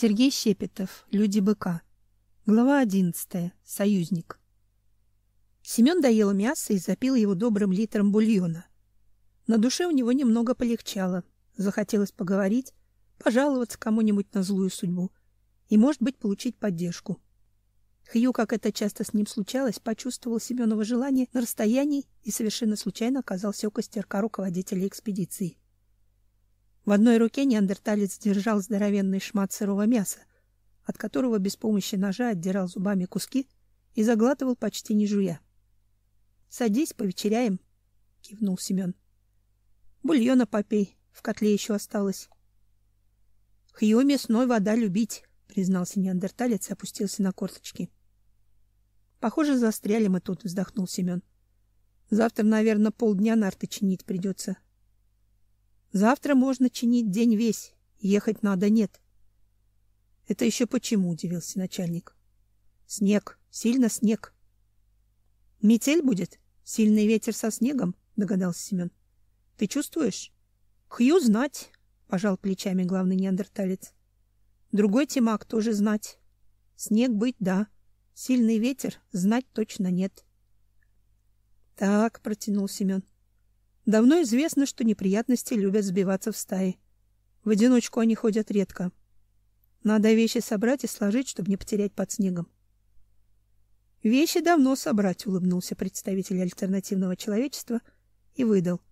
Сергей Щепетов. Люди быка. Глава одиннадцатая. Союзник. Семен доел мясо и запил его добрым литром бульона. На душе у него немного полегчало. Захотелось поговорить, пожаловаться кому-нибудь на злую судьбу и, может быть, получить поддержку. Хью, как это часто с ним случалось, почувствовал Семенова желание на расстоянии и совершенно случайно оказался у костерка руководителя экспедиции. В одной руке неандерталец держал здоровенный шмат сырого мяса, от которого без помощи ножа отдирал зубами куски и заглатывал почти не жуя. Садись, повечеряем, кивнул Семен. Бульона попей, в котле еще осталось. Хью мясной вода любить, признался неандерталец и опустился на корточки. Похоже, застряли мы тут, вздохнул Семен. Завтра, наверное, полдня нарты чинить придется. Завтра можно чинить день весь, ехать надо нет. Это еще почему, удивился начальник. Снег, сильно снег. Метель будет? Сильный ветер со снегом, догадался Семен. Ты чувствуешь? Хью знать, пожал плечами главный неандерталец. Другой Тимак тоже знать. Снег быть, да. Сильный ветер знать точно нет. Так, протянул Семен. Давно известно, что неприятности любят сбиваться в стаи. В одиночку они ходят редко. Надо вещи собрать и сложить, чтобы не потерять под снегом. Вещи давно собрать, улыбнулся представитель альтернативного человечества и выдал: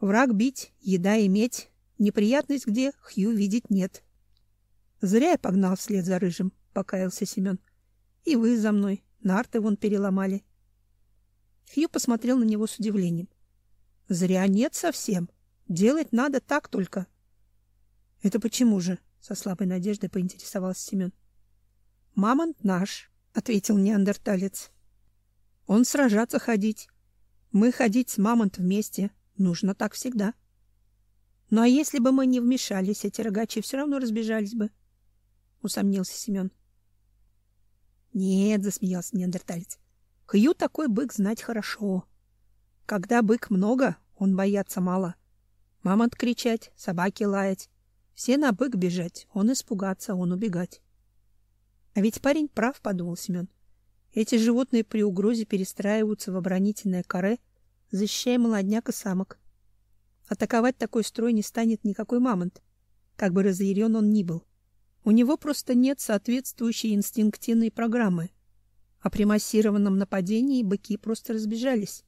Враг бить, еда иметь, неприятность где Хью видеть нет. Зря я погнал вслед за рыжим, покаялся Семен. И вы за мной, нарты вон переломали. Хью посмотрел на него с удивлением. Зря нет совсем. Делать надо так только. Это почему же? со слабой надеждой поинтересовался Семен. Мамонт наш, ответил неандерталец. Он сражаться ходить. Мы ходить с мамонт вместе. Нужно так всегда. Ну а если бы мы не вмешались, эти рогачи все равно разбежались бы, усомнился Семен. Нет, засмеялся неандерталец. Хью такой бык знать хорошо. Когда бык много, он бояться мало. Мамонт кричать, собаки лаять. Все на бык бежать, он испугаться, он убегать. А ведь парень прав, подумал Семен. Эти животные при угрозе перестраиваются в оборонительное каре, защищая молодняк и самок. Атаковать такой строй не станет никакой мамонт, как бы разъярен он ни был. У него просто нет соответствующей инстинктивной программы. А при массированном нападении быки просто разбежались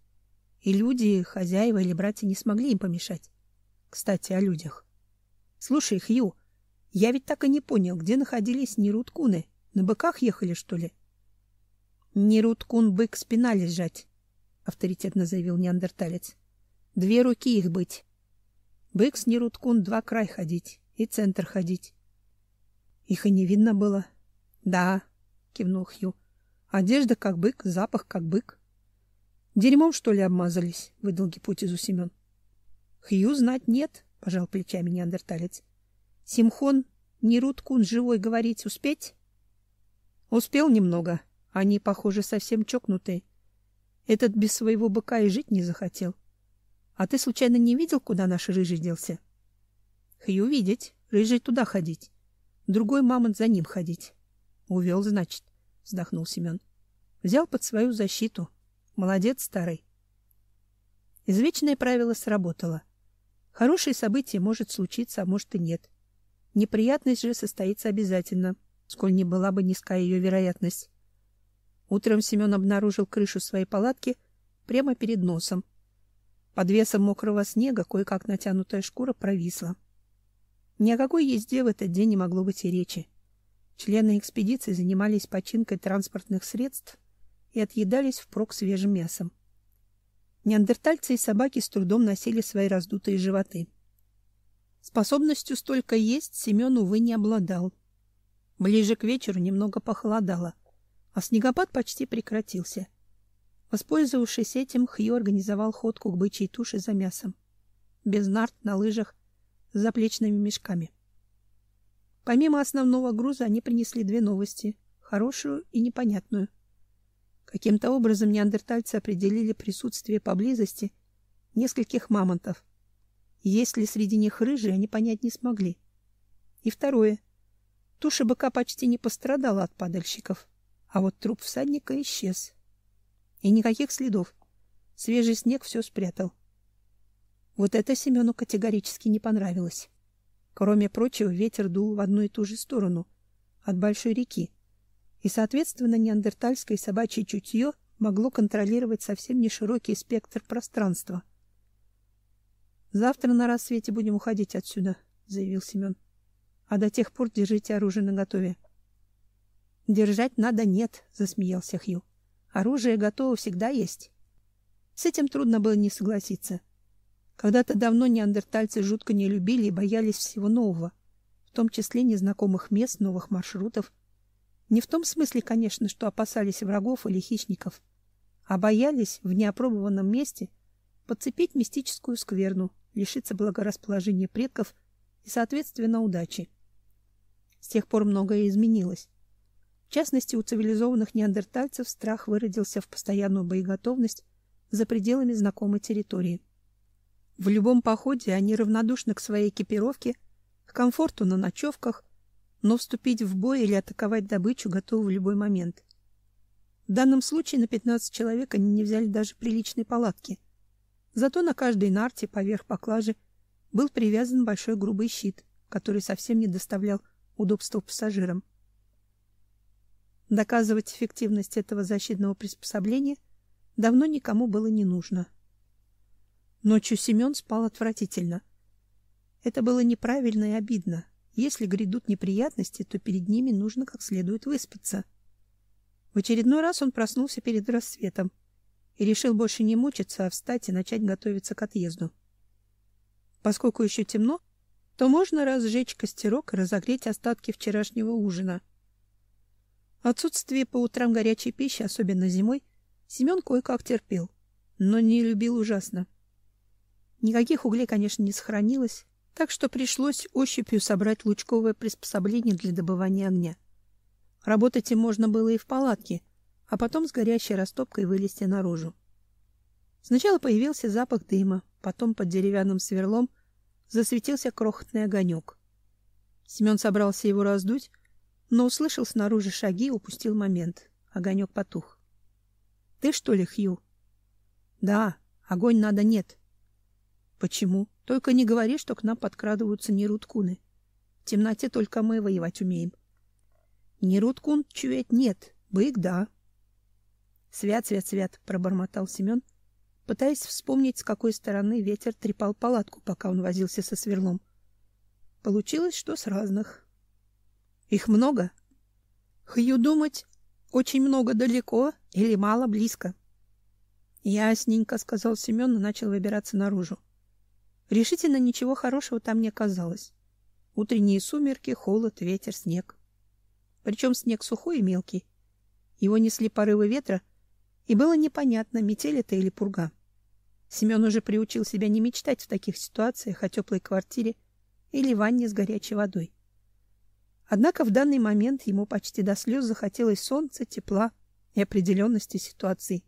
и люди, хозяева или братья не смогли им помешать. Кстати, о людях. Слушай, Хью, я ведь так и не понял, где находились неруткуны. На быках ехали, что ли? Неруткун бык спина лежать, авторитетно заявил неандерталец. Две руки их быть. Бык с неруткун два край ходить и центр ходить. Их и не видно было. Да, кивнул Хью. Одежда как бык, запах как бык. Дерьмом, что ли, обмазались? выдал гипотезу Семен. Хью знать нет, пожал плечами неандерталец. Симхон не Руткун живой говорить успеть? Успел немного. Они, похоже, совсем чокнутые. Этот без своего быка и жить не захотел. А ты случайно не видел, куда наш рыжий делся? Хью видеть, рыжий туда ходить. Другой мамонт за ним ходить. Увел, значит, вздохнул Семен. Взял под свою защиту. Молодец, старый. Извечное правило сработало. Хорошее событие может случиться, а может и нет. Неприятность же состоится обязательно, сколь не была бы низка ее вероятность. Утром Семен обнаружил крышу своей палатки прямо перед носом. Под весом мокрого снега кое-как натянутая шкура провисла. Ни о какой езде в этот день не могло быть и речи. Члены экспедиции занимались починкой транспортных средств и отъедались впрок свежим мясом. Неандертальцы и собаки с трудом носили свои раздутые животы. Способностью столько есть Семен, увы, не обладал. Ближе к вечеру немного похолодало, а снегопад почти прекратился. Воспользовавшись этим, Хью организовал ходку к бычьей туше за мясом. Без нарт, на лыжах, с заплечными мешками. Помимо основного груза они принесли две новости — хорошую и непонятную — Каким-то образом неандертальцы определили присутствие поблизости нескольких мамонтов. Есть ли среди них рыжие, они понять не смогли. И второе. Туша быка почти не пострадала от падальщиков, а вот труп всадника исчез. И никаких следов. Свежий снег все спрятал. Вот это Семену категорически не понравилось. Кроме прочего, ветер дул в одну и ту же сторону, от большой реки. И, соответственно, неандертальское собачье чутье могло контролировать совсем не широкий спектр пространства. Завтра на рассвете будем уходить отсюда, заявил Семен. А до тех пор держите оружие наготове. Держать надо нет, засмеялся Хью. Оружие готово всегда есть. С этим трудно было не согласиться. Когда-то давно неандертальцы жутко не любили и боялись всего нового, в том числе незнакомых мест, новых маршрутов. Не в том смысле, конечно, что опасались врагов или хищников, а боялись в неопробованном месте подцепить мистическую скверну, лишиться благорасположения предков и, соответственно, удачи. С тех пор многое изменилось. В частности, у цивилизованных неандертальцев страх выродился в постоянную боеготовность за пределами знакомой территории. В любом походе они равнодушны к своей экипировке, к комфорту на ночевках, но вступить в бой или атаковать добычу готовы в любой момент. В данном случае на 15 человек они не взяли даже приличной палатки. Зато на каждой нарте поверх поклажи был привязан большой грубый щит, который совсем не доставлял удобства пассажирам. Доказывать эффективность этого защитного приспособления давно никому было не нужно. Ночью Семен спал отвратительно. Это было неправильно и обидно. Если грядут неприятности, то перед ними нужно как следует выспаться. В очередной раз он проснулся перед рассветом и решил больше не мучиться, а встать и начать готовиться к отъезду. Поскольку еще темно, то можно разжечь костерок и разогреть остатки вчерашнего ужина. Отсутствие по утрам горячей пищи, особенно зимой, Семен кое-как терпел, но не любил ужасно. Никаких углей, конечно, не сохранилось, так что пришлось ощупью собрать лучковое приспособление для добывания огня. Работать им можно было и в палатке, а потом с горящей растопкой вылезти наружу. Сначала появился запах дыма, потом под деревянным сверлом засветился крохотный огонек. Семен собрался его раздуть, но услышал снаружи шаги и упустил момент. Огонек потух. — Ты что ли, Хью? — Да, огонь надо нет. Почему? Только не говори, что к нам подкрадываются неруткуны. В темноте только мы воевать умеем. Неруткун чуять нет, бык да. Свят, свят, свят, пробормотал Семен, пытаясь вспомнить, с какой стороны ветер трепал палатку, пока он возился со сверлом. Получилось, что с разных. Их много? Хью думать, очень много далеко или мало близко. Ясненько, сказал Семен и начал выбираться наружу. Решительно ничего хорошего там не оказалось. Утренние сумерки, холод, ветер, снег. Причем снег сухой и мелкий. Его несли порывы ветра, и было непонятно, метель это или пурга. Семен уже приучил себя не мечтать в таких ситуациях о теплой квартире или ванне с горячей водой. Однако в данный момент ему почти до слез захотелось солнца, тепла и определенности ситуации.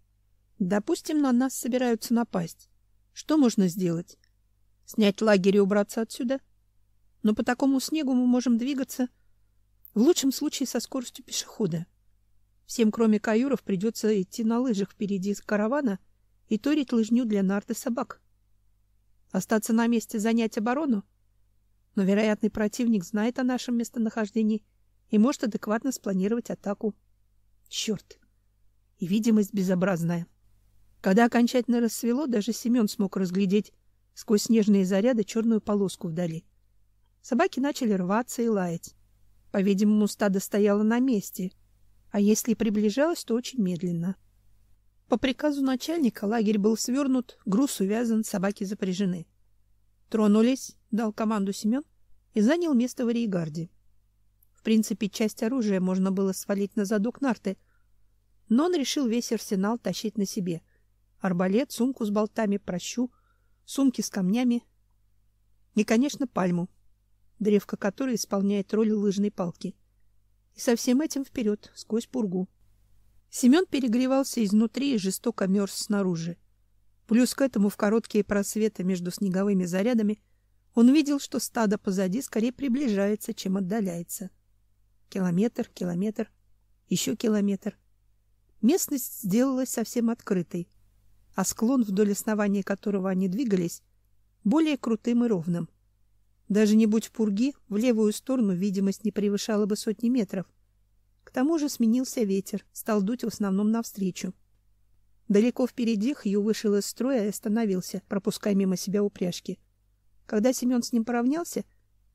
Допустим, на нас собираются напасть. Что можно сделать? Снять лагерь и убраться отсюда. Но по такому снегу мы можем двигаться в лучшем случае со скоростью пешехода. Всем, кроме каюров, придется идти на лыжах впереди каравана и торить лыжню для нарты собак. Остаться на месте, занять оборону? Но вероятный противник знает о нашем местонахождении и может адекватно спланировать атаку. Черт! И видимость безобразная. Когда окончательно рассвело, даже Семен смог разглядеть сквозь снежные заряды черную полоску вдали. Собаки начали рваться и лаять. По-видимому, стадо стояло на месте, а если и приближалось, то очень медленно. По приказу начальника лагерь был свернут, груз увязан, собаки запряжены. Тронулись, дал команду Семен и занял место в ариегарде. В принципе, часть оружия можно было свалить на задок нарты, но он решил весь арсенал тащить на себе: арбалет, сумку с болтами, прощу, сумки с камнями и, конечно, пальму, древко которой исполняет роль лыжной палки. И со всем этим вперед, сквозь пургу. Семен перегревался изнутри и жестоко мерз снаружи. Плюс к этому в короткие просветы между снеговыми зарядами он видел, что стадо позади скорее приближается, чем отдаляется. Километр, километр, еще километр. Местность сделалась совсем открытой, а склон, вдоль основания которого они двигались, более крутым и ровным. Даже не будь пурги, в левую сторону видимость не превышала бы сотни метров. К тому же сменился ветер, стал дуть в основном навстречу. Далеко впереди Хью вышел из строя и остановился, пропуская мимо себя упряжки. Когда Семен с ним поравнялся,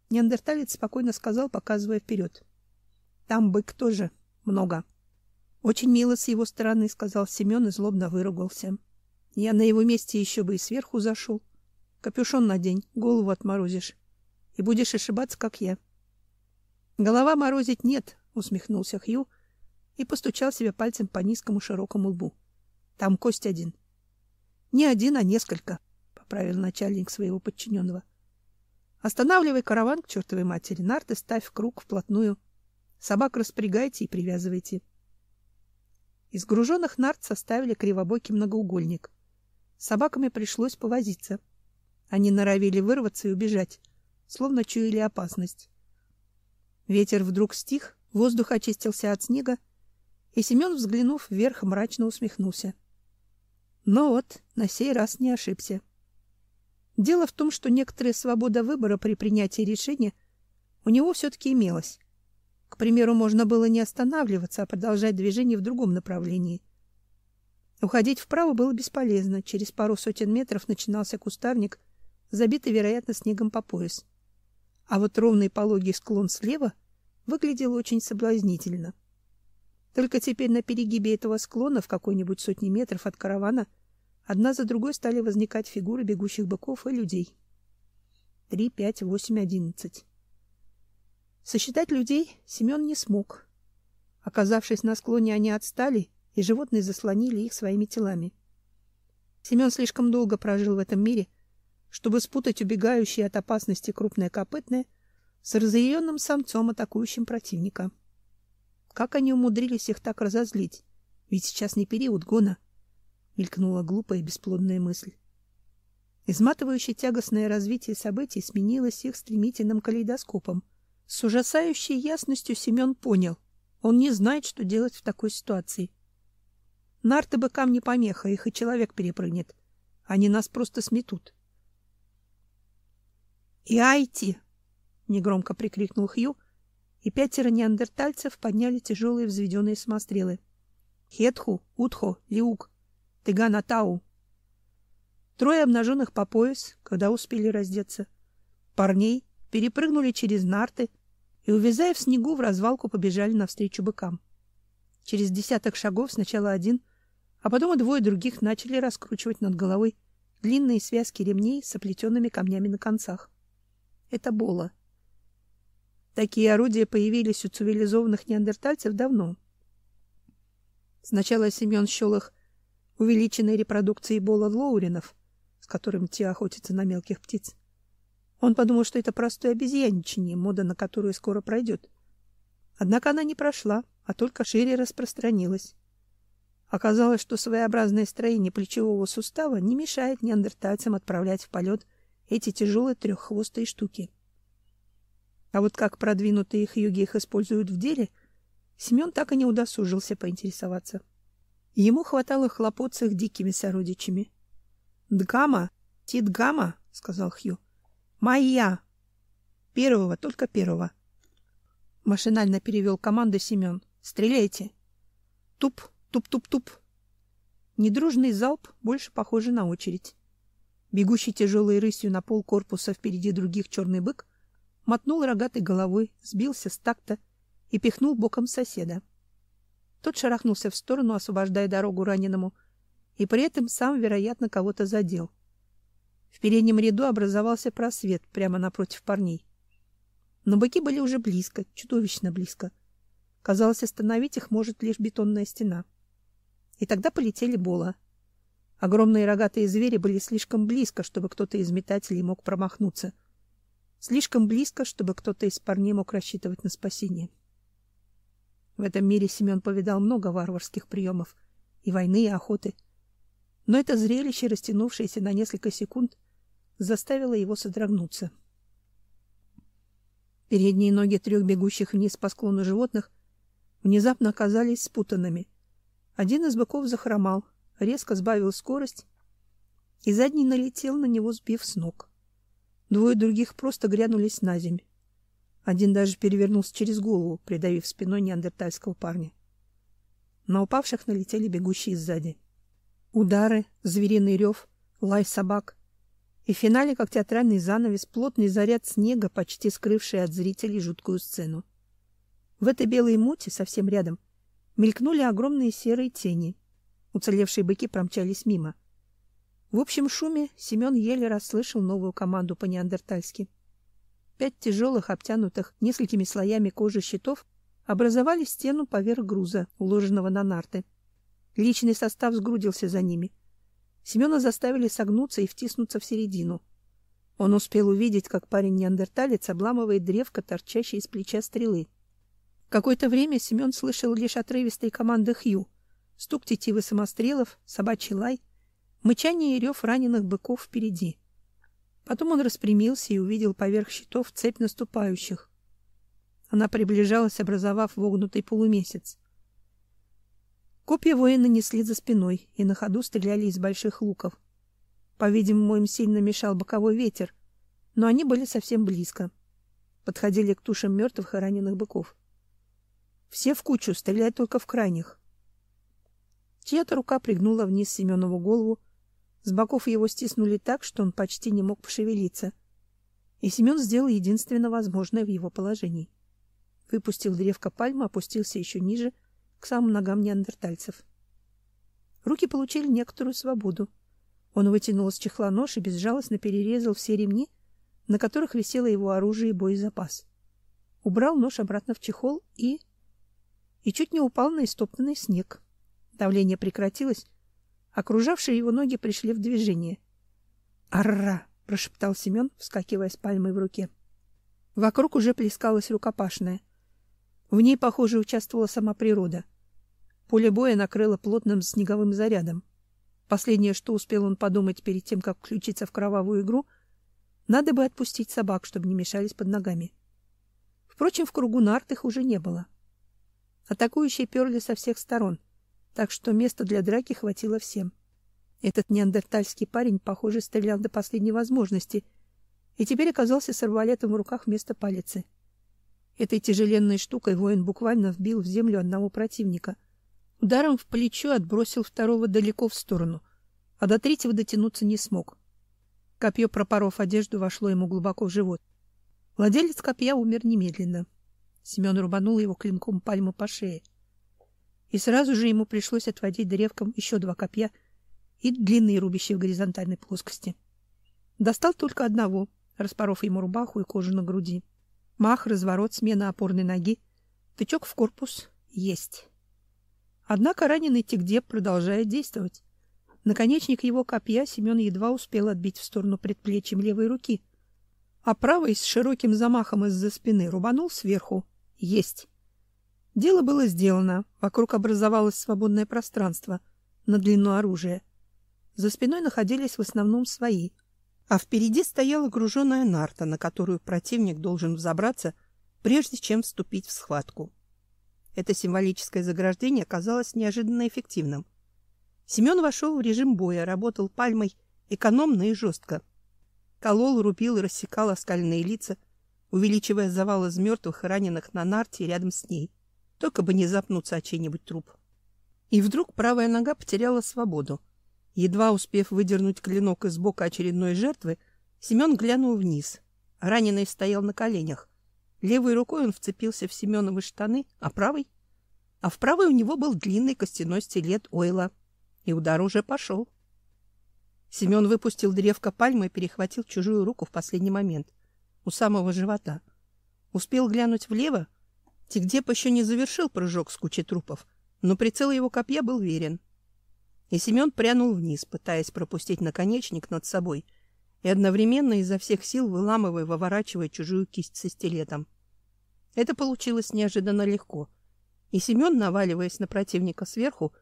неандерталец спокойно сказал, показывая вперед. — Там бык тоже много. — Очень мило с его стороны, — сказал Семен и злобно выругался. — Я на его месте еще бы и сверху зашел. Капюшон надень, голову отморозишь. И будешь ошибаться, как я. — Голова морозить нет, — усмехнулся Хью и постучал себе пальцем по низкому широкому лбу. Там кость один. Не один, а несколько, поправил начальник своего подчиненного. Останавливай караван к чертовой матери, нарты ставь круг вплотную. Собак распрягайте и привязывайте. Из груженных нарт составили кривобокий многоугольник. С собаками пришлось повозиться. Они норовили вырваться и убежать, словно чуяли опасность. Ветер вдруг стих, воздух очистился от снега, и Семен, взглянув вверх, мрачно усмехнулся. Но вот, на сей раз не ошибся. Дело в том, что некоторая свобода выбора при принятии решения у него все-таки имелась. К примеру, можно было не останавливаться, а продолжать движение в другом направлении. Уходить вправо было бесполезно. Через пару сотен метров начинался кустарник, забитый, вероятно, снегом по пояс. А вот ровный пологий склон слева выглядел очень соблазнительно. Только теперь на перегибе этого склона в какой-нибудь сотни метров от каравана одна за другой стали возникать фигуры бегущих быков и людей. Три, пять, восемь, одиннадцать. Сосчитать людей Семен не смог. Оказавшись на склоне, они отстали, и животные заслонили их своими телами. Семен слишком долго прожил в этом мире, чтобы спутать убегающее от опасности крупное копытное с разъяренным самцом, атакующим противника. Как они умудрились их так разозлить? Ведь сейчас не период гона. Мелькнула глупая бесплодная мысль. Изматывающее тягостное развитие событий сменилось их стремительным калейдоскопом. С ужасающей ясностью Семен понял. Он не знает, что делать в такой ситуации. Нарты быкам не помеха, их и человек перепрыгнет. Они нас просто сметут. «И айти!» — негромко прикрикнул Хью, и пятеро неандертальцев подняли тяжелые взведенные самострелы. Хетху, Утхо, Лиук, Тыганатау. Трое обнаженных по пояс, когда успели раздеться. Парней перепрыгнули через нарты и, увязая в снегу, в развалку побежали навстречу быкам. Через десяток шагов сначала один, а потом и двое других начали раскручивать над головой длинные связки ремней с оплетенными камнями на концах. Это Бола. Такие орудия появились у цивилизованных неандертальцев давно. Сначала Семен счел их увеличенной репродукцией бола лоуринов, с которым те охотятся на мелких птиц. Он подумал, что это простое обезьяничание, мода на которую скоро пройдет. Однако она не прошла, а только шире распространилась. Оказалось, что своеобразное строение плечевого сустава не мешает неандертальцам отправлять в полет эти тяжелые треххвостые штуки. А вот как продвинутые их юги их используют в деле, Семен так и не удосужился поинтересоваться. Ему хватало хлопот с их дикими сородичами. «Дгама! Тидгама!» — сказал Хью. «Моя! Первого, только первого!» Машинально перевел команду Семен. «Стреляйте!» Туп, туп-туп-туп. Недружный залп больше похожий на очередь. Бегущий тяжелой рысью на пол корпуса впереди других черный бык мотнул рогатой головой, сбился с такта и пихнул боком соседа. Тот шарахнулся в сторону, освобождая дорогу раненому, и при этом сам, вероятно, кого-то задел. В переднем ряду образовался просвет прямо напротив парней. Но быки были уже близко, чудовищно близко. Казалось, остановить их может лишь бетонная стена. И тогда полетели бола. Огромные рогатые звери были слишком близко, чтобы кто-то из метателей мог промахнуться — Слишком близко, чтобы кто-то из парней мог рассчитывать на спасение. В этом мире Семен повидал много варварских приемов и войны, и охоты. Но это зрелище, растянувшееся на несколько секунд, заставило его содрогнуться. Передние ноги трех бегущих вниз по склону животных внезапно оказались спутанными. Один из быков захромал, резко сбавил скорость, и задний налетел на него, сбив с ног. Двое других просто грянулись на земь. Один даже перевернулся через голову, придавив спиной неандертальского парня. На упавших налетели бегущие сзади. Удары, звериный рев, лай собак. И в финале, как театральный занавес, плотный заряд снега, почти скрывший от зрителей жуткую сцену. В этой белой мути, совсем рядом, мелькнули огромные серые тени. Уцелевшие быки промчались мимо. В общем шуме Семен еле расслышал новую команду по-неандертальски. Пять тяжелых, обтянутых несколькими слоями кожи щитов образовали стену поверх груза, уложенного на нарты. Личный состав сгрудился за ними. Семена заставили согнуться и втиснуться в середину. Он успел увидеть, как парень-неандерталец обламывает древко, торчащее из плеча стрелы. Какое-то время Семен слышал лишь отрывистые команды Хью, стук тетивы самострелов, собачий лай, мычание и рев раненых быков впереди. Потом он распрямился и увидел поверх щитов цепь наступающих. Она приближалась, образовав вогнутый полумесяц. Копья воины несли за спиной и на ходу стреляли из больших луков. По-видимому, им сильно мешал боковой ветер, но они были совсем близко. Подходили к тушам мертвых и раненых быков. Все в кучу, стрелять только в крайних. Чья-то рука пригнула вниз Семенову голову, с боков его стиснули так, что он почти не мог пошевелиться. И Семен сделал единственно возможное в его положении. Выпустил древко пальмы, опустился еще ниже, к самым ногам неандертальцев. Руки получили некоторую свободу. Он вытянул из чехла нож и безжалостно перерезал все ремни, на которых висело его оружие и боезапас. Убрал нож обратно в чехол и и чуть не упал на истоптанный снег. Давление прекратилось, окружавшие его ноги пришли в движение. "Арра!" прошептал Семен, вскакивая с пальмой в руке. Вокруг уже плескалась рукопашная. В ней, похоже, участвовала сама природа. Поле боя накрыло плотным снеговым зарядом. Последнее, что успел он подумать перед тем, как включиться в кровавую игру, надо бы отпустить собак, чтобы не мешались под ногами. Впрочем, в кругу нарт их уже не было. Атакующие перли со всех сторон, так что места для драки хватило всем. Этот неандертальский парень, похоже, стрелял до последней возможности и теперь оказался с арбалетом в руках вместо палицы. Этой тяжеленной штукой воин буквально вбил в землю одного противника. Ударом в плечо отбросил второго далеко в сторону, а до третьего дотянуться не смог. Копье, пропоров одежду, вошло ему глубоко в живот. Владелец копья умер немедленно. Семен рубанул его клинком пальмы по шее. И сразу же ему пришлось отводить древком еще два копья и длинные рубящие в горизонтальной плоскости. Достал только одного, распоров ему рубаху и кожу на груди. Мах, разворот, смена опорной ноги, тычок в корпус есть. Однако раненый Тигдеп продолжает действовать. Наконечник его копья Семен едва успел отбить в сторону предплечьем левой руки, а правой с широким замахом из-за спины рубанул сверху, есть. Дело было сделано. Вокруг образовалось свободное пространство на длину оружия. За спиной находились в основном свои, а впереди стояла груженная нарта, на которую противник должен взобраться, прежде чем вступить в схватку. Это символическое заграждение оказалось неожиданно эффективным. Семен вошел в режим боя, работал пальмой экономно и жестко. Колол, рубил и рассекал оскальные лица, увеличивая завал из мертвых и раненых на нарте рядом с ней. Только бы не запнуться о чей-нибудь труп. И вдруг правая нога потеряла свободу. Едва успев выдернуть клинок из бока очередной жертвы, Семен глянул вниз. Раненый стоял на коленях. Левой рукой он вцепился в Семеновы штаны, а правой? А в правой у него был длинный костяной стилет Ойла. И удар уже пошел. Семен выпустил древко пальмы и перехватил чужую руку в последний момент у самого живота. Успел глянуть влево. Тигдеп еще не завершил прыжок с кучей трупов, но прицел его копья был верен. И Семен прянул вниз, пытаясь пропустить наконечник над собой и одновременно изо всех сил выламывая, выворачивая чужую кисть со стилетом. Это получилось неожиданно легко. И Семен, наваливаясь на противника сверху,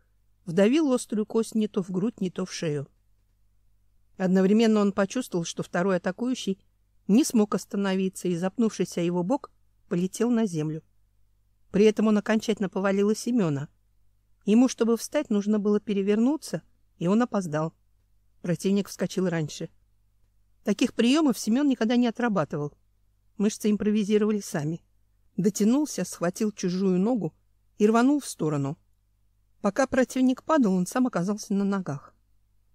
вдавил острую кость не то в грудь, не то в шею. Одновременно он почувствовал, что второй атакующий не смог остановиться и, запнувшись о его бок, полетел на землю. При этом он окончательно повалил и Семена. Ему, чтобы встать, нужно было перевернуться, и он опоздал. Противник вскочил раньше. Таких приемов Семен никогда не отрабатывал. Мышцы импровизировали сами. Дотянулся, схватил чужую ногу и рванул в сторону. Пока противник падал, он сам оказался на ногах.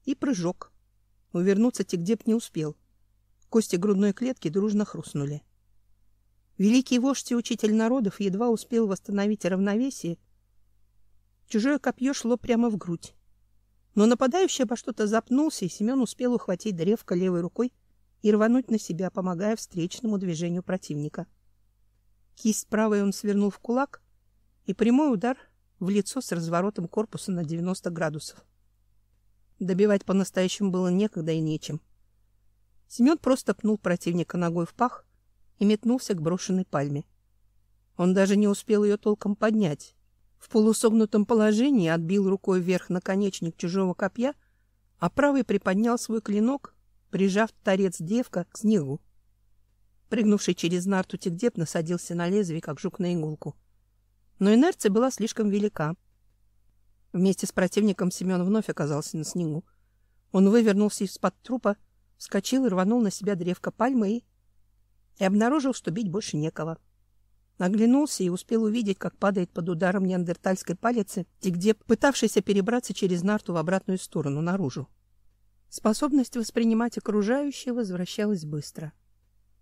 И прыжок. Увернуться Тигдеп не успел. Кости грудной клетки дружно хрустнули. Великий вождь и учитель народов едва успел восстановить равновесие. Чужое копье шло прямо в грудь. Но нападающий обо что-то запнулся, и Семен успел ухватить древко левой рукой и рвануть на себя, помогая встречному движению противника. Кисть правой он свернул в кулак, и прямой удар в лицо с разворотом корпуса на 90 градусов. Добивать по-настоящему было некогда и нечем. Семен просто пнул противника ногой в пах и метнулся к брошенной пальме. Он даже не успел ее толком поднять. В полусогнутом положении отбил рукой вверх наконечник чужого копья, а правый приподнял свой клинок, прижав торец девка к снегу. Прыгнувший через нарту тигдеп насадился на лезвие, как жук на иголку. Но инерция была слишком велика. Вместе с противником Семен вновь оказался на снегу. Он вывернулся из-под трупа, вскочил и рванул на себя древко пальмы и... и обнаружил, что бить больше некого. Оглянулся и успел увидеть, как падает под ударом неандертальской палицы Тигдеп, пытавшийся перебраться через нарту в обратную сторону, наружу. Способность воспринимать окружающее возвращалась быстро.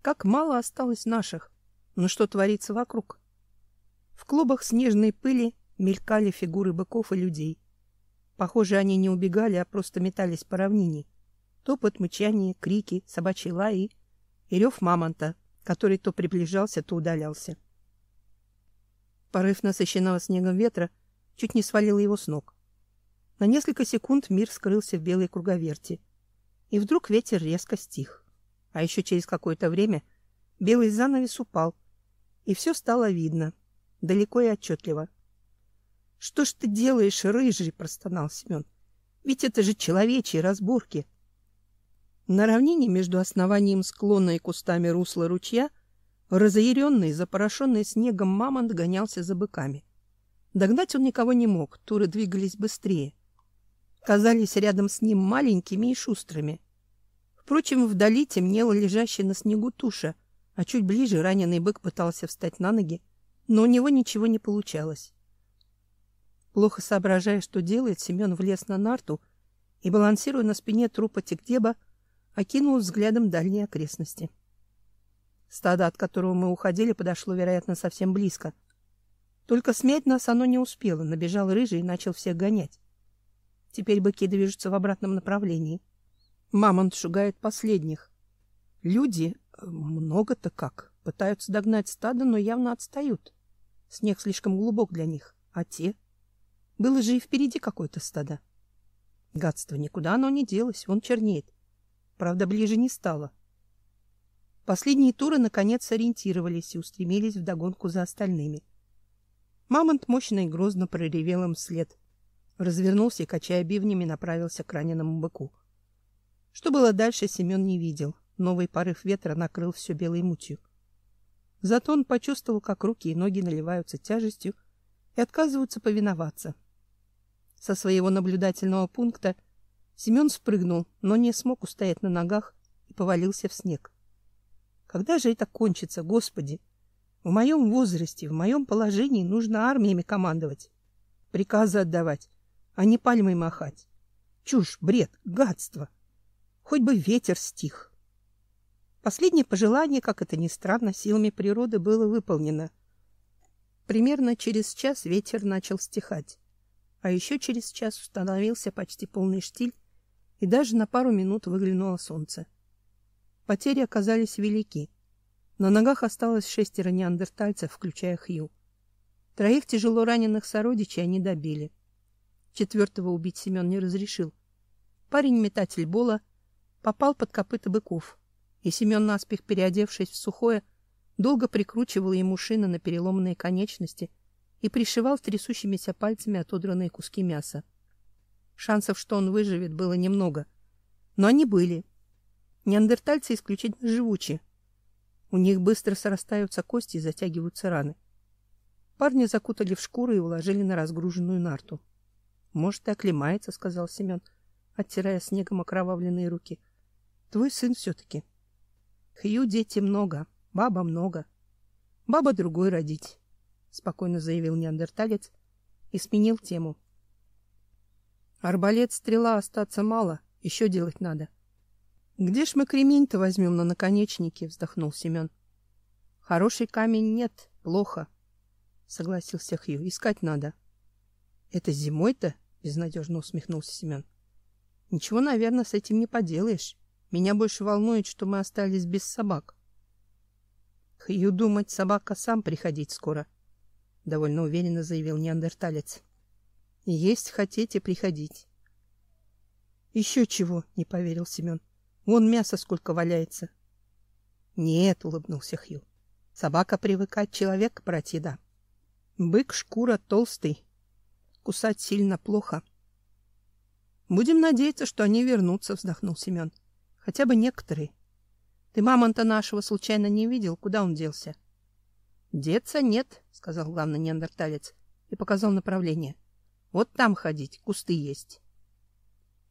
Как мало осталось наших, но что творится вокруг? В клубах снежной пыли мелькали фигуры быков и людей. Похоже, они не убегали, а просто метались по равнине. Топот, мычание, крики, собачий лай и рев мамонта, который то приближался, то удалялся. Порыв насыщенного снегом ветра чуть не свалил его с ног. На несколько секунд мир скрылся в белой круговерти, и вдруг ветер резко стих. А еще через какое-то время белый занавес упал, и все стало видно, далеко и отчетливо. Что ж ты делаешь, рыжий, простонал Семен. Ведь это же человечьи разборки. На равнине между основанием склона и кустами русла ручья разъяренный, запорошенный снегом мамонт гонялся за быками. Догнать он никого не мог, туры двигались быстрее. Казались рядом с ним маленькими и шустрыми. Впрочем, вдали темнела лежащая на снегу туша, а чуть ближе раненый бык пытался встать на ноги, но у него ничего не получалось. Плохо соображая, что делает, Семен влез на нарту и, балансируя на спине трупа Тигдеба, окинул взглядом дальние окрестности. Стадо, от которого мы уходили, подошло, вероятно, совсем близко. Только смять нас оно не успело, набежал рыжий и начал всех гонять. Теперь быки движутся в обратном направлении. Мамонт шугает последних. Люди, э, много-то как, пытаются догнать стадо, но явно отстают. Снег слишком глубок для них, а те было же и впереди какое-то стадо. Гадство, никуда оно не делось, он чернеет. Правда, ближе не стало. Последние туры наконец ориентировались и устремились в догонку за остальными. Мамонт мощно и грозно проревел им вслед. Развернулся и, качая бивнями, направился к раненому быку. Что было дальше, Семен не видел. Новый порыв ветра накрыл все белой мутью. Зато он почувствовал, как руки и ноги наливаются тяжестью и отказываются повиноваться. Со своего наблюдательного пункта Семен спрыгнул, но не смог устоять на ногах и повалился в снег. Когда же это кончится, Господи? В моем возрасте, в моем положении нужно армиями командовать, приказы отдавать, а не пальмой махать. Чушь, бред, гадство. Хоть бы ветер стих. Последнее пожелание, как это ни странно, силами природы было выполнено. Примерно через час ветер начал стихать а еще через час установился почти полный штиль, и даже на пару минут выглянуло солнце. Потери оказались велики. На ногах осталось шестеро неандертальцев, включая Хью. Троих тяжело раненых сородичей они добили. Четвертого убить Семен не разрешил. Парень-метатель бола попал под копыта быков, и Семен, наспех переодевшись в сухое, долго прикручивал ему шины на переломанные конечности — и пришивал трясущимися пальцами отодранные куски мяса. Шансов, что он выживет, было немного, но они были. Неандертальцы исключительно живучи. У них быстро срастаются кости и затягиваются раны. Парня закутали в шкуры и уложили на разгруженную нарту. Может, и оклемается, сказал Семен, оттирая снегом окровавленные руки. Твой сын все-таки. Хью дети много, баба много. Баба другой родить, спокойно заявил неандерталец и сменил тему. Арбалет, стрела остаться мало, еще делать надо. Где ж мы кремень-то возьмем на наконечнике, вздохнул Семен. Хороший камень нет, плохо, согласился Хью. Искать надо. Это зимой-то? безнадежно усмехнулся Семен. Ничего, наверное, с этим не поделаешь. Меня больше волнует, что мы остались без собак. Хью думать, собака сам приходить скоро, довольно уверенно заявил неандерталец. Есть хотите приходить. Еще чего, не поверил Семен. Вон мясо сколько валяется. Нет, улыбнулся Хью. Собака привыкать, человек брать еда. Бык шкура толстый, кусать сильно плохо. Будем надеяться, что они вернутся, вздохнул Семен. Хотя бы некоторые. Ты мамонта нашего случайно не видел? Куда он делся? Деться нет, сказал главный неандерталец и показал направление. Вот там ходить, кусты есть.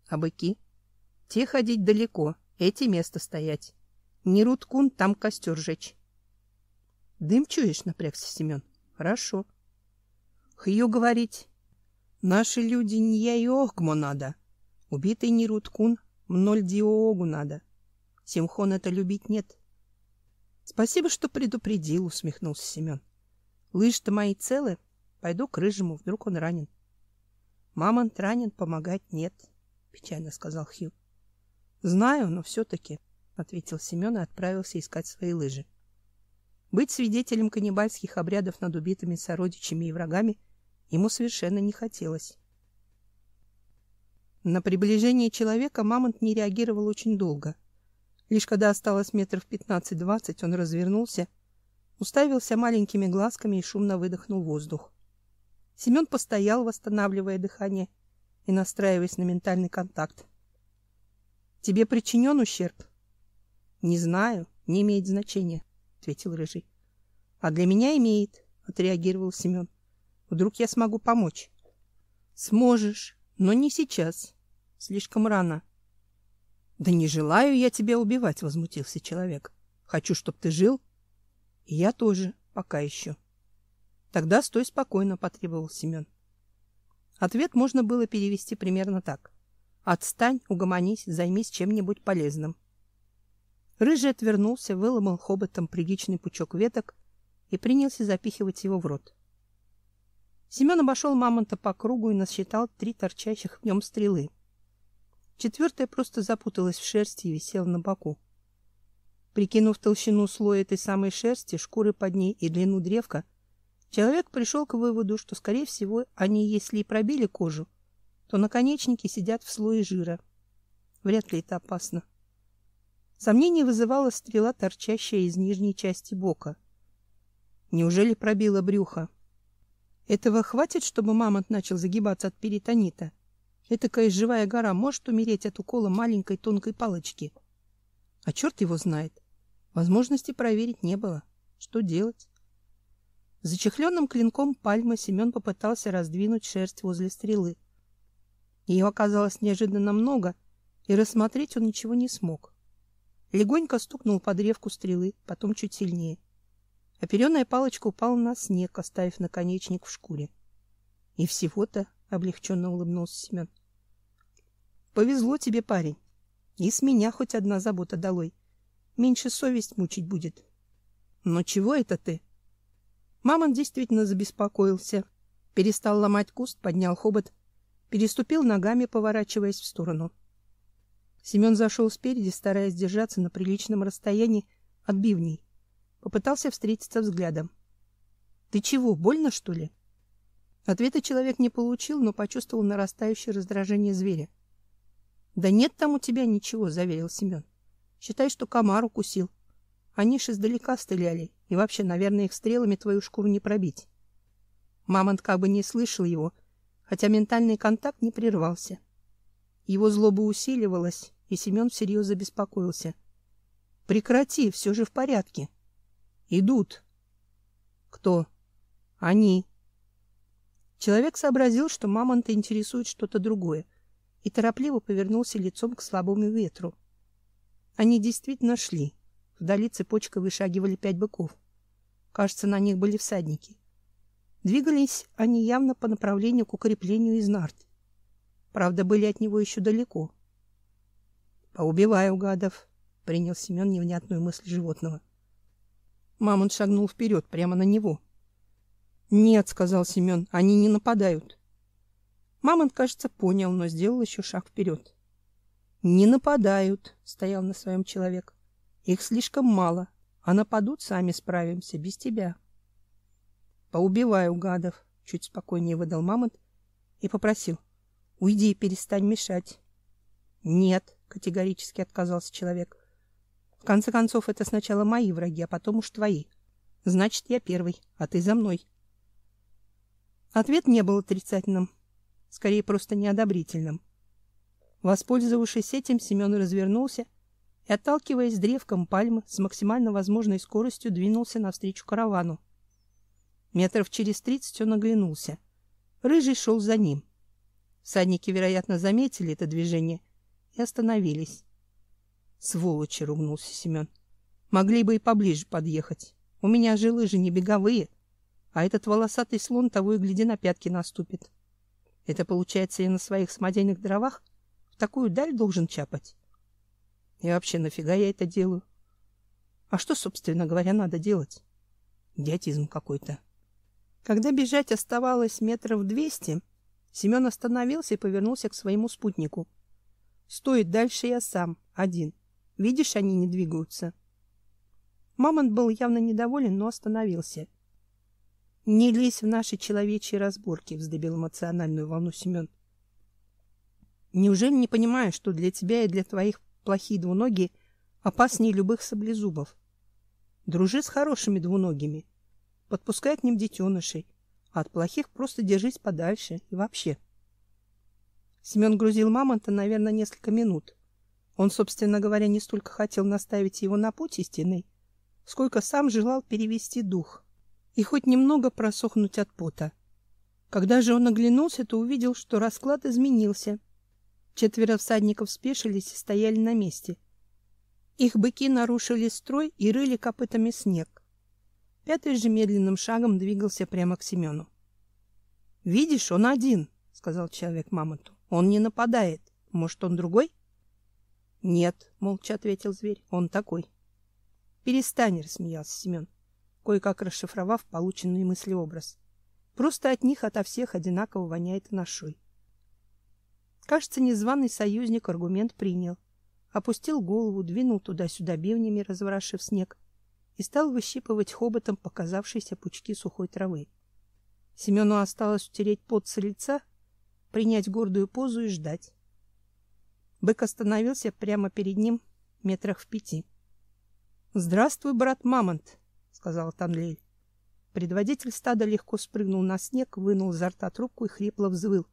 А быки? Те ходить далеко, эти место стоять. Не руткун, там костер жечь. Дым чуешь, напрягся Семен. Хорошо. Хью говорить. Наши люди не я и огмо надо. Убитый не руткун, мноль диогу надо. Симхон это любить нет. Спасибо, что предупредил, усмехнулся Семен. Лыжи-то мои целы. Пойду к рыжему, вдруг он ранен. Мамонт ранен, помогать нет, печально сказал Хью. Знаю, но все-таки, ответил Семен и отправился искать свои лыжи. Быть свидетелем каннибальских обрядов над убитыми сородичами и врагами ему совершенно не хотелось. На приближение человека мамонт не реагировал очень долго. Лишь когда осталось метров пятнадцать-двадцать, он развернулся, уставился маленькими глазками и шумно выдохнул воздух. Семен постоял, восстанавливая дыхание и настраиваясь на ментальный контакт. Тебе причинен ущерб? Не знаю, не имеет значения, ответил рыжий. А для меня имеет, отреагировал Семен. Вдруг я смогу помочь? Сможешь, но не сейчас. Слишком рано. Да не желаю я тебя убивать, возмутился человек. Хочу, чтобы ты жил. И я тоже, пока еще. Тогда стой спокойно, потребовал Семен. Ответ можно было перевести примерно так: Отстань, угомонись, займись чем-нибудь полезным. Рыжий отвернулся, выломал хоботом приличный пучок веток и принялся запихивать его в рот. Семен обошел мамонта по кругу и насчитал три торчащих в нем стрелы. Четвертая просто запуталась в шерсти и висела на боку. Прикинув толщину слоя этой самой шерсти, шкуры под ней и длину древка, человек пришел к выводу, что, скорее всего, они, если и пробили кожу, то наконечники сидят в слое жира. Вряд ли это опасно. Сомнение вызывала стрела, торчащая из нижней части бока. Неужели пробила брюхо? Этого хватит, чтобы мамонт начал загибаться от перитонита? Этакая живая гора может умереть от укола маленькой тонкой палочки. А черт его знает. Возможности проверить не было. Что делать? Зачехленным клинком пальмы Семен попытался раздвинуть шерсть возле стрелы. Ее оказалось неожиданно много, и рассмотреть он ничего не смог. Легонько стукнул по древку стрелы, потом чуть сильнее. Оперенная палочка упала на снег, оставив наконечник в шкуре. И всего-то облегченно улыбнулся Семен. Повезло тебе, парень. И с меня хоть одна забота долой. Меньше совесть мучить будет. Но чего это ты? Мамон действительно забеспокоился, перестал ломать куст, поднял хобот переступил ногами, поворачиваясь в сторону. Семен зашел спереди, стараясь держаться на приличном расстоянии от бивней. Попытался встретиться взглядом. Ты чего, больно что ли? Ответа человек не получил, но почувствовал нарастающее раздражение зверя. Да нет там у тебя ничего, заверил Семен. Считай, что комар укусил. Они ж издалека стреляли, и вообще, наверное, их стрелами твою шкуру не пробить. Мамонт как бы не слышал его, хотя ментальный контакт не прервался. Его злоба усиливалась, и Семен всерьез забеспокоился. Прекрати, все же в порядке. Идут. Кто? Они. Человек сообразил, что мамонта интересует что-то другое, и торопливо повернулся лицом к слабому ветру. Они действительно шли. Вдали цепочкой вышагивали пять быков. Кажется, на них были всадники. Двигались они явно по направлению к укреплению из нарт. Правда, были от него еще далеко. Поубиваю гадов, принял Семен невнятную мысль животного. Мамонт шагнул вперед, прямо на него. Нет, сказал Семен, они не нападают. Мамонт, кажется, понял, но сделал еще шаг вперед. Не нападают, стоял на своем человек. Их слишком мало, а нападут сами справимся без тебя. Поубиваю гадов, чуть спокойнее выдал Мамонт и попросил: "Уйди и перестань мешать". "Нет", категорически отказался человек. В конце концов, это сначала мои враги, а потом уж твои. Значит, я первый, а ты за мной. Ответ не был отрицательным, скорее просто неодобрительным. Воспользовавшись этим, Семен развернулся отталкиваясь древком пальмы, с максимально возможной скоростью двинулся навстречу каравану. Метров через тридцать он оглянулся. Рыжий шел за ним. Всадники, вероятно, заметили это движение и остановились. Сволочи, ругнулся Семен. Могли бы и поближе подъехать. У меня же лыжи не беговые, а этот волосатый слон того и гляди на пятки наступит. Это получается я на своих самодельных дровах в такую даль должен чапать. И вообще, нафига я это делаю? А что, собственно говоря, надо делать? Идиотизм какой-то. Когда бежать оставалось метров двести, Семен остановился и повернулся к своему спутнику. Стоит дальше я сам, один. Видишь, они не двигаются. Мамонт был явно недоволен, но остановился. Не лезь в наши человечьи разборки, вздыбил эмоциональную волну Семен. Неужели не понимаешь, что для тебя и для твоих плохие двуногие опаснее любых саблезубов? Дружи с хорошими двуногими. Подпускай к ним детенышей, а от плохих просто держись подальше и вообще. Семен грузил мамонта, наверное, несколько минут. Он, собственно говоря, не столько хотел наставить его на путь истинный, сколько сам желал перевести дух и хоть немного просохнуть от пота. Когда же он оглянулся, то увидел, что расклад изменился — Четверо всадников спешились и стояли на месте. Их быки нарушили строй и рыли копытами снег. Пятый же медленным шагом двигался прямо к Семену. — Видишь, он один, — сказал человек мамонту. — Он не нападает. Может, он другой? — Нет, — молча ответил зверь. — Он такой. — Перестань, — рассмеялся Семен, кое-как расшифровав полученный мыслеобраз. — Просто от них ото всех одинаково воняет ношой. Кажется, незваный союзник аргумент принял. Опустил голову, двинул туда-сюда бивнями, разворошив снег, и стал выщипывать хоботом показавшиеся пучки сухой травы. Семену осталось утереть пот с лица, принять гордую позу и ждать. Бык остановился прямо перед ним, метрах в пяти. "Здравствуй, брат Мамонт", сказал Танлель. Предводитель стада легко спрыгнул на снег, вынул изо рта трубку и хрипло взвыл: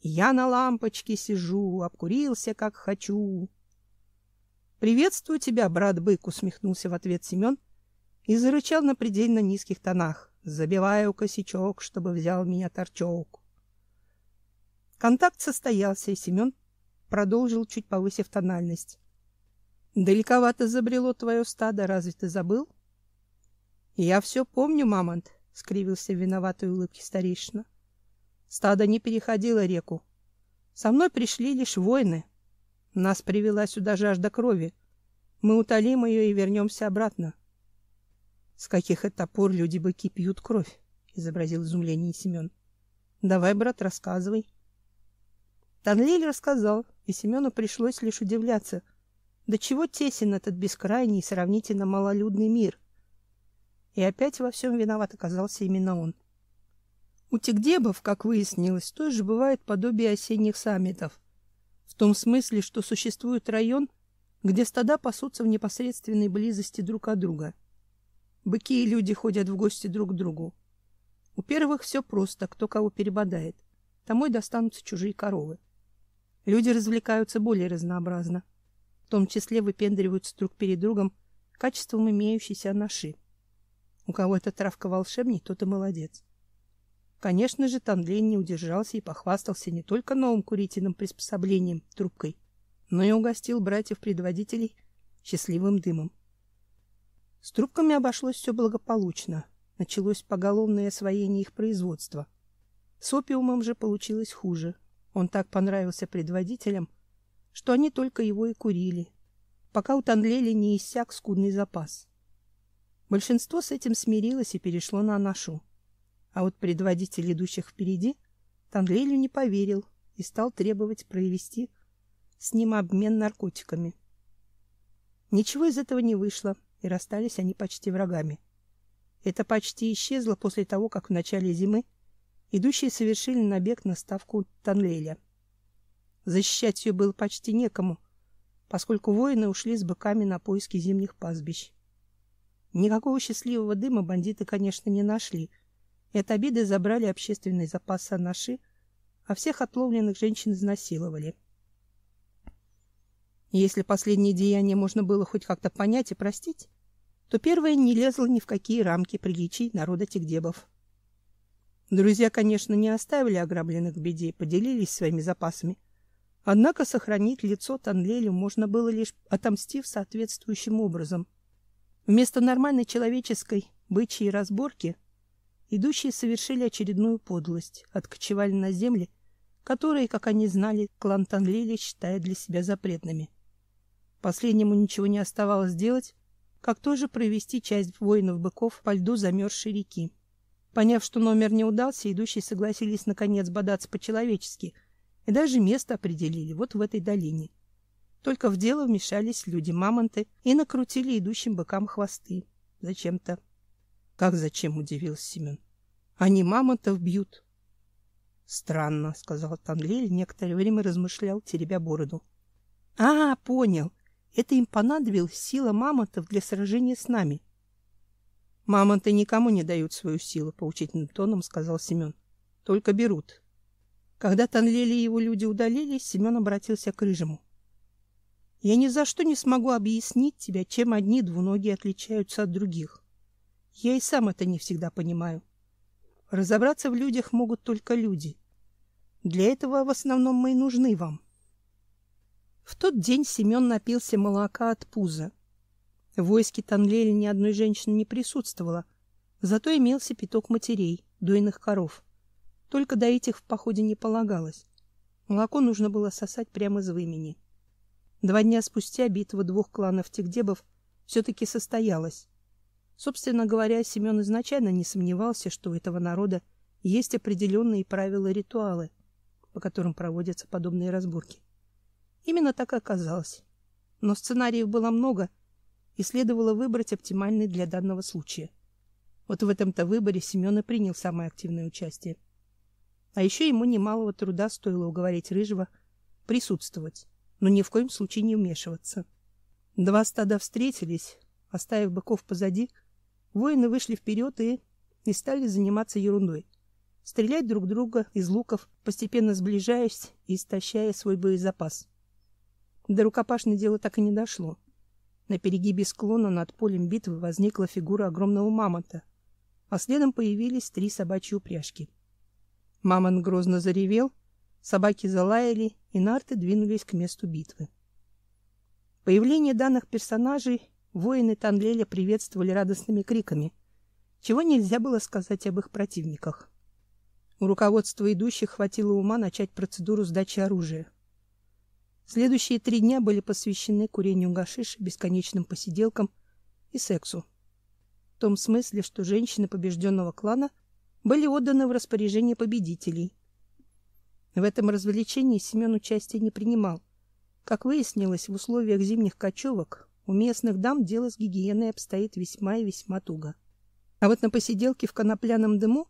я на лампочке сижу, обкурился как хочу. Приветствую тебя, брат бык, усмехнулся в ответ Семен и зарычал на предельно низких тонах. Забиваю косячок, чтобы взял меня торчок. Контакт состоялся, и Семен продолжил, чуть повысив тональность. Далековато забрело твое стадо, разве ты забыл? Я все помню, мамонт, скривился виноватой улыбке старейшина. Стадо не переходило реку. Со мной пришли лишь воины. Нас привела сюда жажда крови. Мы утолим ее и вернемся обратно. С каких это пор люди-быки пьют кровь? изобразил изумление Семен. Давай, брат, рассказывай. Танлиль рассказал, и Семену пришлось лишь удивляться. До чего тесен этот бескрайний и сравнительно малолюдный мир. И опять во всем виноват оказался именно он. У тигдебов, как выяснилось, тоже бывает подобие осенних саммитов. В том смысле, что существует район, где стада пасутся в непосредственной близости друг от друга. Быки и люди ходят в гости друг к другу. У первых все просто, кто кого перебодает. Тому и достанутся чужие коровы. Люди развлекаются более разнообразно. В том числе выпендриваются друг перед другом качеством имеющейся анаши. У кого эта травка волшебней, тот и молодец. Конечно же, Танлейн не удержался и похвастался не только новым курительным приспособлением, трубкой, но и угостил братьев-предводителей счастливым дымом. С трубками обошлось все благополучно. Началось поголовное освоение их производства. С опиумом же получилось хуже. Он так понравился предводителям, что они только его и курили, пока у Танлели не иссяк скудный запас. Большинство с этим смирилось и перешло на нашу. А вот предводитель идущих впереди Танлелю не поверил и стал требовать провести с ним обмен наркотиками. Ничего из этого не вышло, и расстались они почти врагами. Это почти исчезло после того, как в начале зимы идущие совершили набег на ставку Танлеля. Защищать ее было почти некому, поскольку воины ушли с быками на поиски зимних пастбищ. Никакого счастливого дыма бандиты, конечно, не нашли. И обиды забрали общественный запас анаши, а всех отловленных женщин изнасиловали. Если последнее деяние можно было хоть как-то понять и простить, то первое не лезло ни в какие рамки приличий народа Тигдебов. Друзья, конечно, не оставили ограбленных в беде и поделились своими запасами. Однако сохранить лицо Танлелю можно было лишь отомстив соответствующим образом. Вместо нормальной человеческой бычьей разборки идущие совершили очередную подлость, откочевали на земли, которые, как они знали, клан Танлели считает для себя запретными. Последнему ничего не оставалось делать, как тоже провести часть воинов-быков по льду замерзшей реки. Поняв, что номер не удался, идущие согласились наконец бодаться по-человечески и даже место определили вот в этой долине. Только в дело вмешались люди-мамонты и накрутили идущим быкам хвосты. Зачем-то. Как зачем, удивился Семен. Они мамонтов бьют. Странно, сказал Танлель, некоторое время размышлял, теребя бороду. А, понял. Это им понадобилась сила мамонтов для сражения с нами. Мамонты никому не дают свою силу, поучительным тоном сказал Семен. Только берут. Когда Танлели и его люди удалились, Семен обратился к Рыжему. Я ни за что не смогу объяснить тебе, чем одни двуногие отличаются от других. Я и сам это не всегда понимаю. Разобраться в людях могут только люди. Для этого в основном мы и нужны вам. В тот день Семен напился молока от пуза. В войске Танлеля ни одной женщины не присутствовало, зато имелся пяток матерей, дойных коров. Только до этих в походе не полагалось. Молоко нужно было сосать прямо из вымени. Два дня спустя битва двух кланов Тигдебов все-таки состоялась. Собственно говоря, Семен изначально не сомневался, что у этого народа есть определенные правила и ритуалы, по которым проводятся подобные разборки. Именно так и оказалось. Но сценариев было много, и следовало выбрать оптимальный для данного случая. Вот в этом-то выборе Семен и принял самое активное участие. А еще ему немалого труда стоило уговорить Рыжего присутствовать, но ни в коем случае не вмешиваться. Два стада встретились, оставив быков позади, воины вышли вперед и не стали заниматься ерундой. Стрелять друг друга из луков, постепенно сближаясь и истощая свой боезапас. До рукопашной дело так и не дошло. На перегибе склона над полем битвы возникла фигура огромного мамонта, а следом появились три собачьи упряжки. Мамонт грозно заревел, собаки залаяли, и нарты двинулись к месту битвы. Появление данных персонажей воины Танлеля приветствовали радостными криками, чего нельзя было сказать об их противниках. У руководства идущих хватило ума начать процедуру сдачи оружия. Следующие три дня были посвящены курению гашиша, бесконечным посиделкам и сексу. В том смысле, что женщины побежденного клана были отданы в распоряжение победителей. В этом развлечении Семен участия не принимал. Как выяснилось, в условиях зимних кочевок у местных дам дело с гигиеной обстоит весьма и весьма туго. А вот на посиделке в конопляном дыму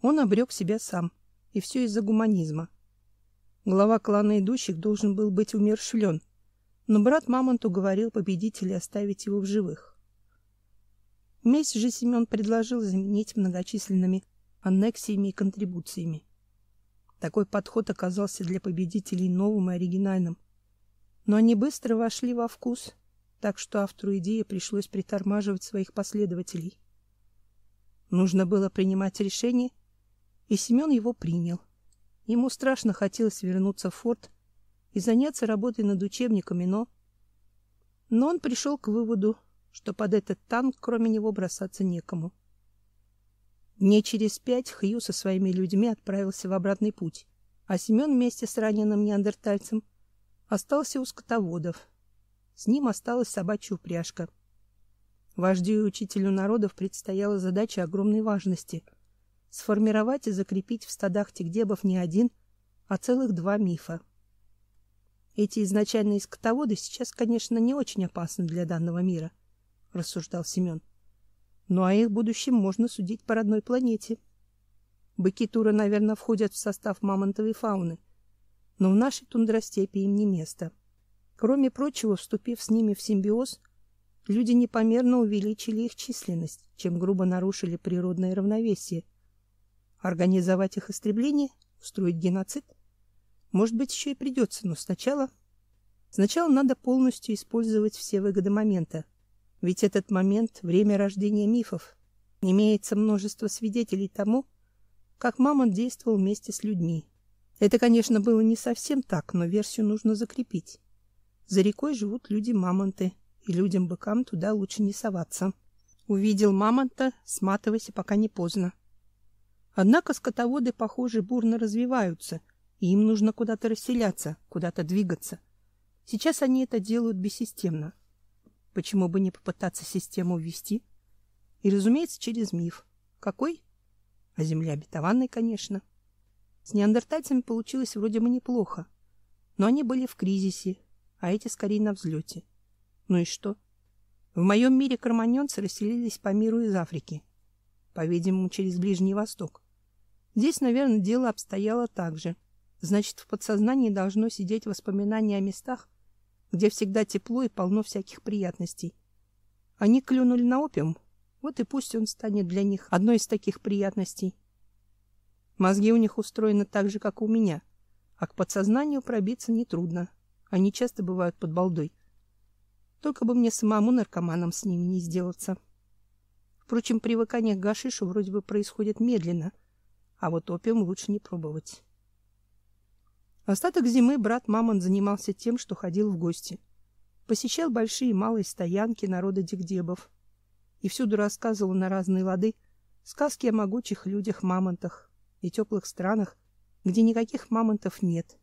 он обрек себя сам, и все из-за гуманизма. Глава клана идущих должен был быть умерщвлен, но брат Мамонт уговорил победителя оставить его в живых. Месть же Семен предложил заменить многочисленными аннексиями и контрибуциями. Такой подход оказался для победителей новым и оригинальным. Но они быстро вошли во вкус, так что автору идеи пришлось притормаживать своих последователей. Нужно было принимать решение, и Семен его принял. Ему страшно хотелось вернуться в форт и заняться работой над учебниками, но... Но он пришел к выводу, что под этот танк кроме него бросаться некому. Дней через пять Хью со своими людьми отправился в обратный путь, а Семен вместе с раненым неандертальцем остался у скотоводов. С ним осталась собачья упряжка. Вождю и учителю народов предстояла задача огромной важности — сформировать и закрепить в стадах тигдебов не один, а целых два мифа. Эти изначальные скотоводы сейчас, конечно, не очень опасны для данного мира, — рассуждал Семен. Ну, а их будущем можно судить по родной планете. Быки Тура, наверное, входят в состав мамонтовой фауны, но в нашей тундростепи им не место. Кроме прочего, вступив с ними в симбиоз, Люди непомерно увеличили их численность, чем грубо нарушили природное равновесие. Организовать их истребление, устроить геноцид? Может быть, еще и придется, но сначала... Сначала надо полностью использовать все выгоды момента. Ведь этот момент — время рождения мифов. Имеется множество свидетелей тому, как мамонт действовал вместе с людьми. Это, конечно, было не совсем так, но версию нужно закрепить. За рекой живут люди-мамонты, и людям-быкам туда лучше не соваться. Увидел мамонта, сматывайся, пока не поздно. Однако скотоводы, похоже, бурно развиваются, и им нужно куда-то расселяться, куда-то двигаться. Сейчас они это делают бессистемно. Почему бы не попытаться систему ввести? И, разумеется, через миф. Какой? О земле обетованной, конечно. С неандертальцами получилось вроде бы неплохо, но они были в кризисе, а эти скорее на взлете. Ну и что? В моем мире кроманьонцы расселились по миру из Африки, по-видимому, через Ближний Восток. Здесь, наверное, дело обстояло так же. Значит, в подсознании должно сидеть воспоминание о местах, где всегда тепло и полно всяких приятностей. Они клюнули на опиум, вот и пусть он станет для них одной из таких приятностей. Мозги у них устроены так же, как у меня, а к подсознанию пробиться нетрудно. Они часто бывают под балдой. Только бы мне самому наркоманом с ними не сделаться. Впрочем, привыкание к гашишу вроде бы происходит медленно, а вот опиум лучше не пробовать. Остаток зимы брат Мамон занимался тем, что ходил в гости. Посещал большие и малые стоянки народа дигдебов и всюду рассказывал на разные лады сказки о могучих людях-мамонтах и теплых странах, где никаких мамонтов нет,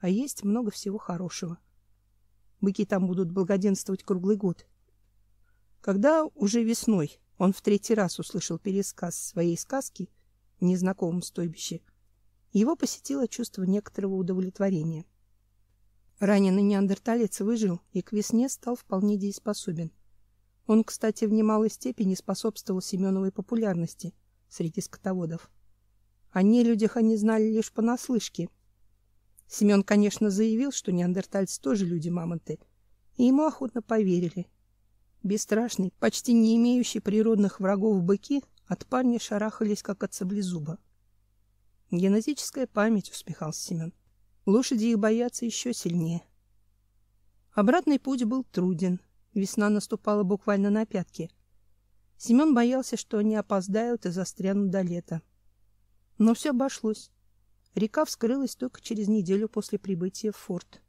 а есть много всего хорошего. Быки там будут благоденствовать круглый год. Когда уже весной он в третий раз услышал пересказ своей сказки в незнакомом стойбище, его посетило чувство некоторого удовлетворения. Раненый неандерталец выжил и к весне стал вполне дееспособен. Он, кстати, в немалой степени способствовал Семеновой популярности среди скотоводов. О нелюдях они знали лишь понаслышке, Семен, конечно, заявил, что неандертальцы тоже люди-мамонты, и ему охотно поверили. Бесстрашный, почти не имеющий природных врагов быки от парня шарахались, как от саблезуба. Генетическая память, усмехался Семен. Лошади их боятся еще сильнее. Обратный путь был труден. Весна наступала буквально на пятки. Семен боялся, что они опоздают и застрянут до лета. Но все обошлось. Река вскрылась только через неделю после прибытия в форт.